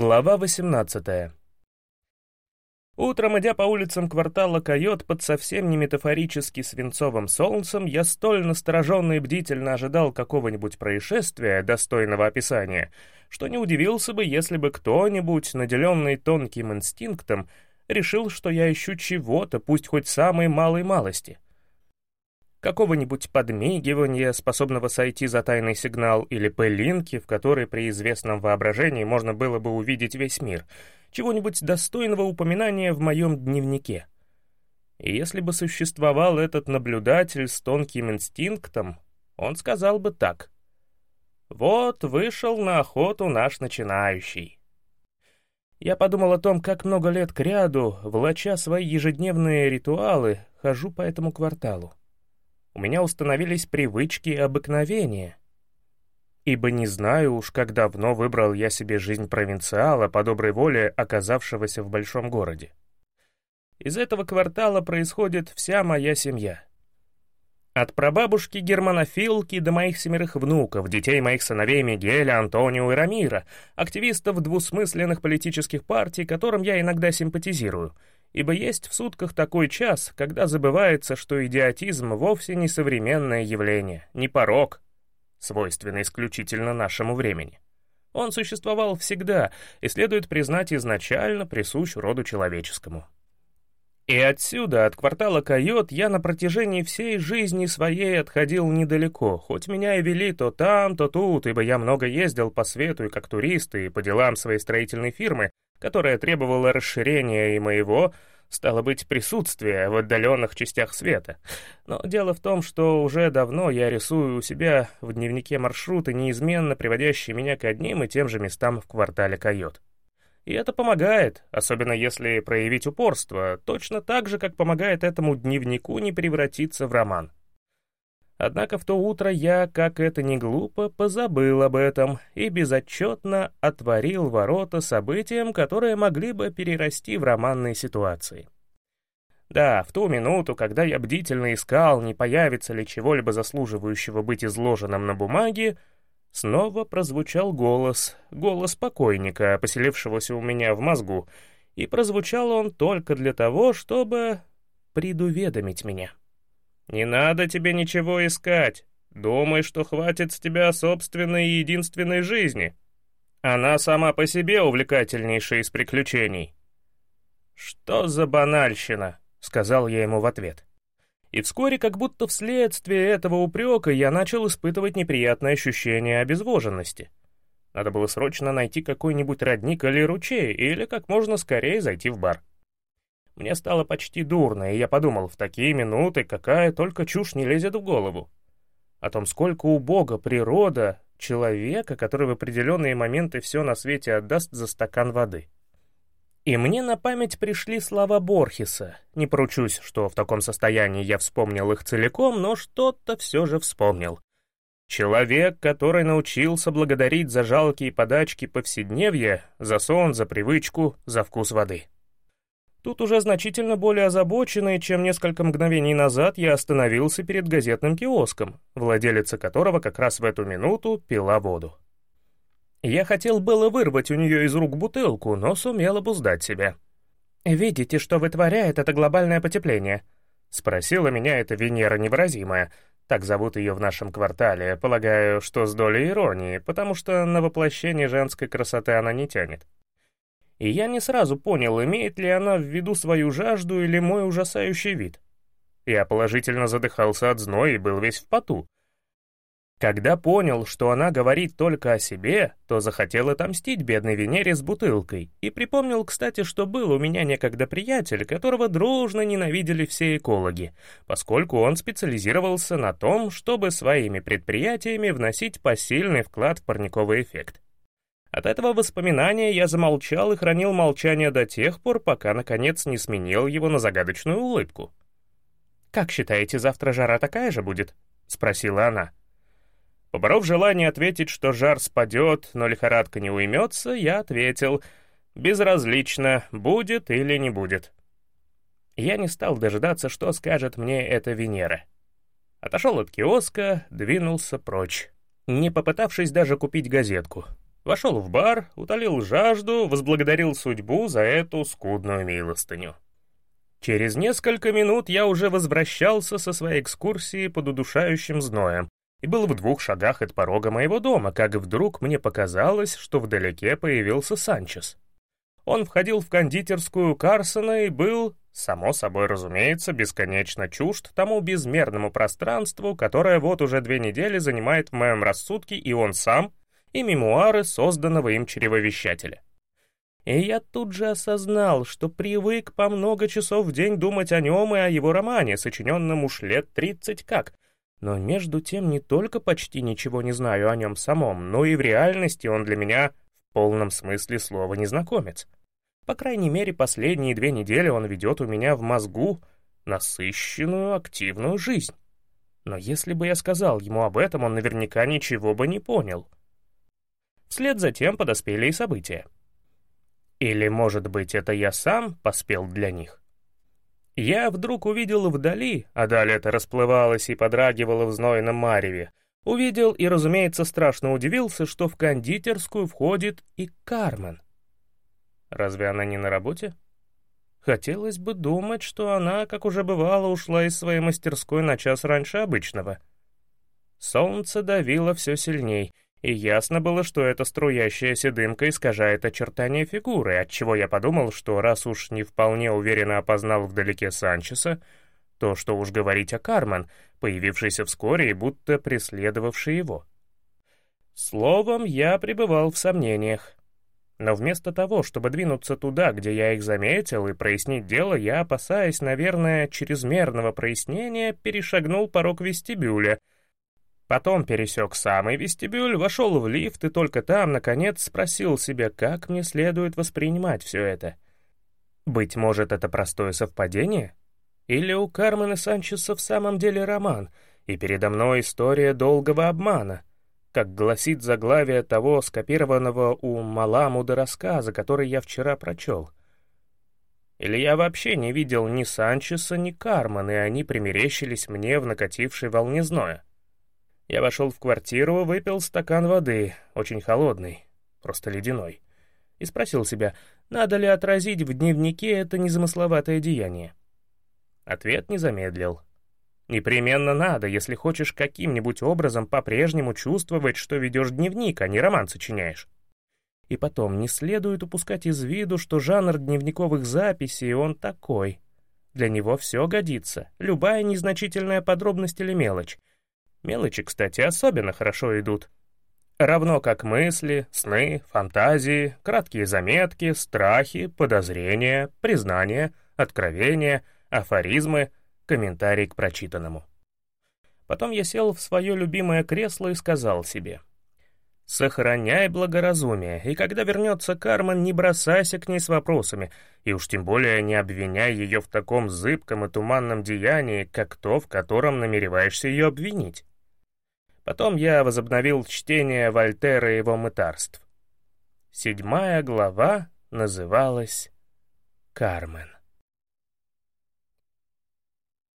Глава 18 Утром, идя по улицам квартала Койот под совсем не метафорически свинцовым солнцем, я столь настороженно и бдительно ожидал какого-нибудь происшествия, достойного описания, что не удивился бы, если бы кто-нибудь, наделенный тонким инстинктом, решил, что я ищу чего-то, пусть хоть самой малой малости — какого-нибудь подмигивания, способного сойти за тайный сигнал, или пылинки, в которой при известном воображении можно было бы увидеть весь мир, чего-нибудь достойного упоминания в моем дневнике. И если бы существовал этот наблюдатель с тонким инстинктом, он сказал бы так. «Вот вышел на охоту наш начинающий». Я подумал о том, как много лет кряду, влача свои ежедневные ритуалы, хожу по этому кварталу у меня установились привычки и обыкновения. Ибо не знаю уж, как давно выбрал я себе жизнь провинциала по доброй воле оказавшегося в большом городе. Из этого квартала происходит вся моя семья. От прабабушки германофилки до моих семерых внуков, детей моих сыновей Мигеля, Антонио и Рамира, активистов двусмысленных политических партий, которым я иногда симпатизирую — ибо есть в сутках такой час, когда забывается, что идиотизм вовсе не современное явление, не порог, свойственный исключительно нашему времени. Он существовал всегда и, следует признать, изначально присущ роду человеческому. И отсюда, от квартала Койот, я на протяжении всей жизни своей отходил недалеко, хоть меня и вели то там, то тут, ибо я много ездил по свету и как турист, и по делам своей строительной фирмы, которая требовала расширения и моего, стало быть, присутствия в отдаленных частях света. Но дело в том, что уже давно я рисую у себя в дневнике маршруты, неизменно приводящие меня к одним и тем же местам в квартале Койот. И это помогает, особенно если проявить упорство, точно так же, как помогает этому дневнику не превратиться в роман. Однако в то утро я, как это ни глупо, позабыл об этом и безотчетно отворил ворота событиям, которые могли бы перерасти в романные ситуации. Да, в ту минуту, когда я бдительно искал, не появится ли чего-либо заслуживающего быть изложенным на бумаге, снова прозвучал голос, голос покойника, поселившегося у меня в мозгу, и прозвучал он только для того, чтобы предуведомить меня. Не надо тебе ничего искать. Думай, что хватит с тебя собственной и единственной жизни. Она сама по себе увлекательнейшая из приключений. «Что за банальщина?» — сказал я ему в ответ. И вскоре, как будто вследствие этого упрека, я начал испытывать неприятное ощущение обезвоженности. Надо было срочно найти какой-нибудь родник или ручей, или как можно скорее зайти в бар. Мне стало почти дурно, и я подумал, в такие минуты какая только чушь не лезет в голову. О том, сколько у Бога природа человека, который в определенные моменты все на свете отдаст за стакан воды. И мне на память пришли слова Борхеса. Не поручусь, что в таком состоянии я вспомнил их целиком, но что-то все же вспомнил. Человек, который научился благодарить за жалкие подачки повседневья, за сон, за привычку, за вкус воды. Тут уже значительно более озабоченный, чем несколько мгновений назад я остановился перед газетным киоском, владелица которого как раз в эту минуту пила воду. Я хотел было вырвать у нее из рук бутылку, но сумел обуздать себя. «Видите, что вытворяет это глобальное потепление?» — спросила меня эта Венера невыразимая. Так зовут ее в нашем квартале, полагаю, что с долей иронии, потому что на воплощение женской красоты она не тянет и я не сразу понял, имеет ли она в виду свою жажду или мой ужасающий вид. Я положительно задыхался от зноя и был весь в поту. Когда понял, что она говорит только о себе, то захотел отомстить бедной Венере с бутылкой, и припомнил, кстати, что был у меня некогда приятель, которого дружно ненавидели все экологи, поскольку он специализировался на том, чтобы своими предприятиями вносить посильный вклад в парниковый эффект. От этого воспоминания я замолчал и хранил молчание до тех пор, пока, наконец, не сменил его на загадочную улыбку. «Как считаете, завтра жара такая же будет?» — спросила она. Поборов желание ответить, что жар спадет, но лихорадка не уймется, я ответил «безразлично, будет или не будет». Я не стал дожидаться, что скажет мне эта Венера. Отошел от киоска, двинулся прочь, не попытавшись даже купить газетку — Вошел в бар, утолил жажду, возблагодарил судьбу за эту скудную милостыню. Через несколько минут я уже возвращался со своей экскурсии под удушающим зноем и был в двух шагах от порога моего дома, как вдруг мне показалось, что вдалеке появился Санчес. Он входил в кондитерскую Карсона и был, само собой разумеется, бесконечно чужд тому безмерному пространству, которое вот уже две недели занимает в моем рассудке и он сам, и мемуары созданного им чревовещателя. И я тут же осознал, что привык по много часов в день думать о нем и о его романе, сочиненном уж лет тридцать как, но между тем не только почти ничего не знаю о нем самом, но и в реальности он для меня в полном смысле слова незнакомец. По крайней мере, последние две недели он ведет у меня в мозгу насыщенную, активную жизнь. Но если бы я сказал ему об этом, он наверняка ничего бы не понял. Вслед за тем подоспели и события. Или, может быть, это я сам поспел для них? Я вдруг увидел вдали, а далее это расплывалось и подрагивало в знойном мареве, увидел и, разумеется, страшно удивился, что в кондитерскую входит и Кармен. Разве она не на работе? Хотелось бы думать, что она, как уже бывало, ушла из своей мастерской на час раньше обычного. Солнце давило все сильней, и ясно было, что эта струящаяся дымка искажает очертания фигуры, отчего я подумал, что раз уж не вполне уверенно опознал вдалеке Санчеса, то что уж говорить о Кармен, появившейся вскоре и будто преследовавшей его. Словом, я пребывал в сомнениях. Но вместо того, чтобы двинуться туда, где я их заметил, и прояснить дело, я, опасаясь, наверное, чрезмерного прояснения, перешагнул порог вестибюля — Потом пересек самый вестибюль, вошел в лифт и только там, наконец, спросил себя, как мне следует воспринимать все это. Быть может, это простое совпадение? Или у Кармена Санчеса в самом деле роман, и передо мной история долгого обмана, как гласит заглавие того скопированного у Маламуда рассказа, который я вчера прочел. Или я вообще не видел ни Санчеса, ни Карман, и они примерещились мне в накатившей волне зноя. Я вошел в квартиру, выпил стакан воды, очень холодный, просто ледяной, и спросил себя, надо ли отразить в дневнике это незамысловатое деяние. Ответ не замедлил. Непременно надо, если хочешь каким-нибудь образом по-прежнему чувствовать, что ведешь дневник, а не роман сочиняешь. И потом, не следует упускать из виду, что жанр дневниковых записей, он такой. Для него все годится, любая незначительная подробность или мелочь, Мелочи, кстати, особенно хорошо идут. Равно как мысли, сны, фантазии, краткие заметки, страхи, подозрения, признания, откровения, афоризмы, комментарий к прочитанному. Потом я сел в свое любимое кресло и сказал себе, «Сохраняй благоразумие, и когда вернется Кармен, не бросайся к ней с вопросами, и уж тем более не обвиняй ее в таком зыбком и туманном деянии, как то, в котором намереваешься ее обвинить. Потом я возобновил чтение Вольтера и его мытарств. Седьмая глава называлась «Кармен».